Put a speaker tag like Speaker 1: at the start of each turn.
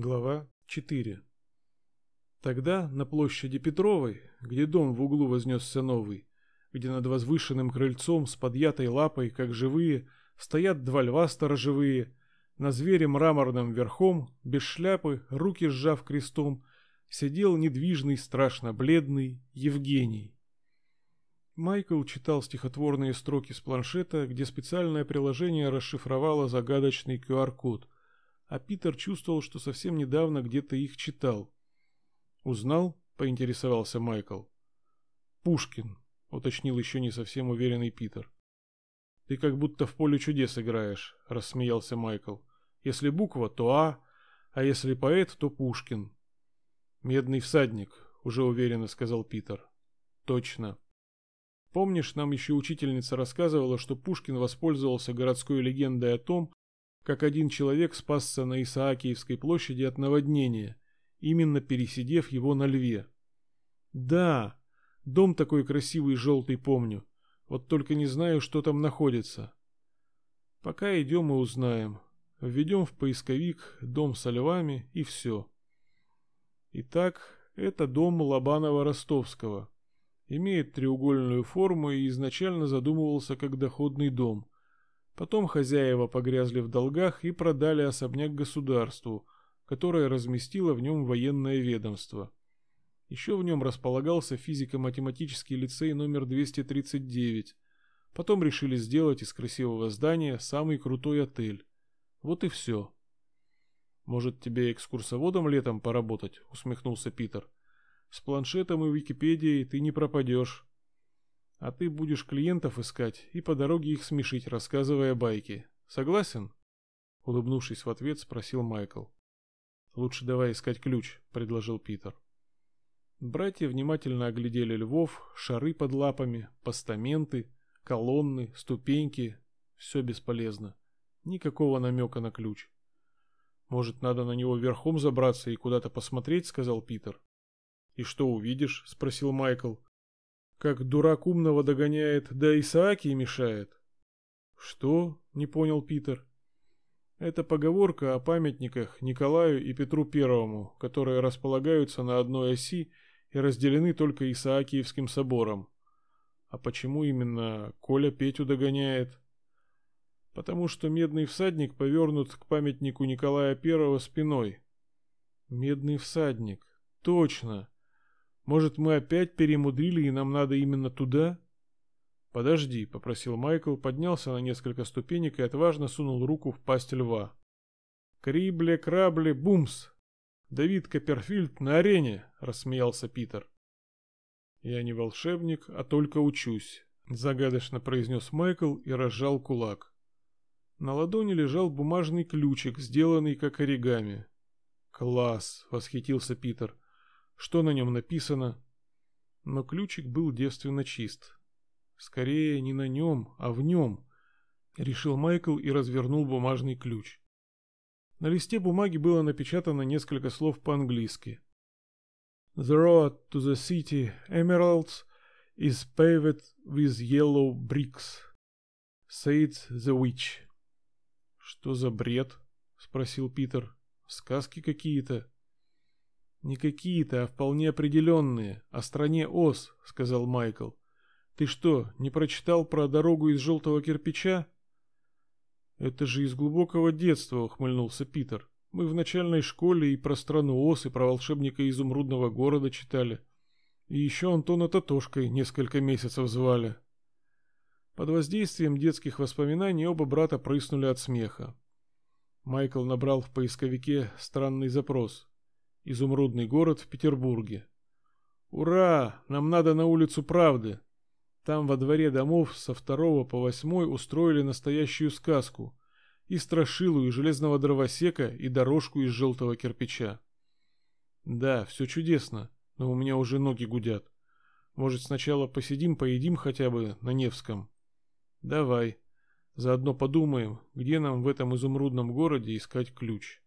Speaker 1: Глава 4 Тогда на площади Петровой, где дом в углу вознесся новый, где над возвышенным крыльцом с подъятой лапой, как живые, стоят два льва сторожевые, на звере мраморном верхом, без шляпы, руки сжав крестом, сидел недвижный, страшно бледный Евгений. Майкл читал стихотворные строки с планшета, где специальное приложение расшифровало загадочный QR-код, а Питер чувствовал, что совсем недавно где-то их читал. «Узнал?» — поинтересовался Майкл. «Пушкин», — уточнил еще не совсем уверенный Питер. «Ты как будто в поле чудес играешь», — рассмеялся Майкл. «Если буква, то А, а если поэт, то Пушкин». «Медный всадник», — уже уверенно сказал Питер. «Точно». Помнишь, нам еще учительница рассказывала, что Пушкин воспользовался городской легендой о том, как один человек спасся на Исаакиевской площади от наводнения, именно пересидев его на льве. Да, дом такой красивый желтый помню, вот только не знаю, что там находится. Пока идем и узнаем. Введем в поисковик дом со львами и все. Итак, это дом Лобанова-Ростовского имеет треугольную форму и изначально задумывался как доходный дом. Потом хозяева погрязли в долгах и продали особняк государству, которое разместило в нем военное ведомство. Еще в нем располагался физико-математический лицей номер 239. Потом решили сделать из красивого здания самый крутой отель. Вот и все. «Может, тебе экскурсоводом летом поработать?» — усмехнулся Питер. С планшетом и Википедией ты не пропадешь. А ты будешь клиентов искать и по дороге их смешить, рассказывая байки. Согласен? Улыбнувшись в ответ, спросил Майкл. Лучше давай искать ключ, предложил Питер. Братья внимательно оглядели львов, шары под лапами, постаменты, колонны, ступеньки. Все бесполезно. Никакого намека на ключ. Может, надо на него верхом забраться и куда-то посмотреть, сказал Питер. «И что увидишь?» — спросил Майкл. «Как дурак умного догоняет, да Исааки мешает». «Что?» — не понял Питер. Это поговорка о памятниках Николаю и Петру Первому, которые располагаются на одной оси и разделены только Исаакиевским собором. А почему именно Коля Петю догоняет? Потому что медный всадник повернут к памятнику Николая Первого спиной. Медный всадник. Точно. Может, мы опять перемудрили и нам надо именно туда? Подожди, попросил Майкл, поднялся на несколько ступенек и отважно сунул руку в пасть льва. Крибле, крабле, бумс! Давид Копперфильд на арене, рассмеялся Питер. Я не волшебник, а только учусь, загадочно произнес Майкл и разжал кулак. На ладони лежал бумажный ключик, сделанный как оригами. «Класс!» — восхитился Питер что на нем написано. Но ключик был девственно чист. Скорее не на нем, а в нем, решил Майкл и развернул бумажный ключ. На листе бумаги было напечатано несколько слов по-английски. The road to the city emeralds is paved with yellow bricks, said the witch. Что за бред? спросил Питер. Сказки какие-то. «Не какие-то, а вполне определенные. О стране Оз», — сказал Майкл. «Ты что, не прочитал про дорогу из желтого кирпича?» «Это же из глубокого детства», — ухмыльнулся Питер. «Мы в начальной школе и про страну Оз, и про волшебника изумрудного города читали. И еще Антона Татошкой несколько месяцев звали». Под воздействием детских воспоминаний оба брата прыснули от смеха. Майкл набрал в поисковике странный запрос. Изумрудный город в Петербурге. Ура! Нам надо на улицу Правды. Там во дворе домов со второго по восьмой устроили настоящую сказку. И страшилу, и железного дровосека, и дорожку из желтого кирпича. Да, все чудесно, но у меня уже ноги гудят. Может, сначала посидим, поедим хотя бы на Невском? Давай. Заодно подумаем, где нам в этом изумрудном городе искать ключ.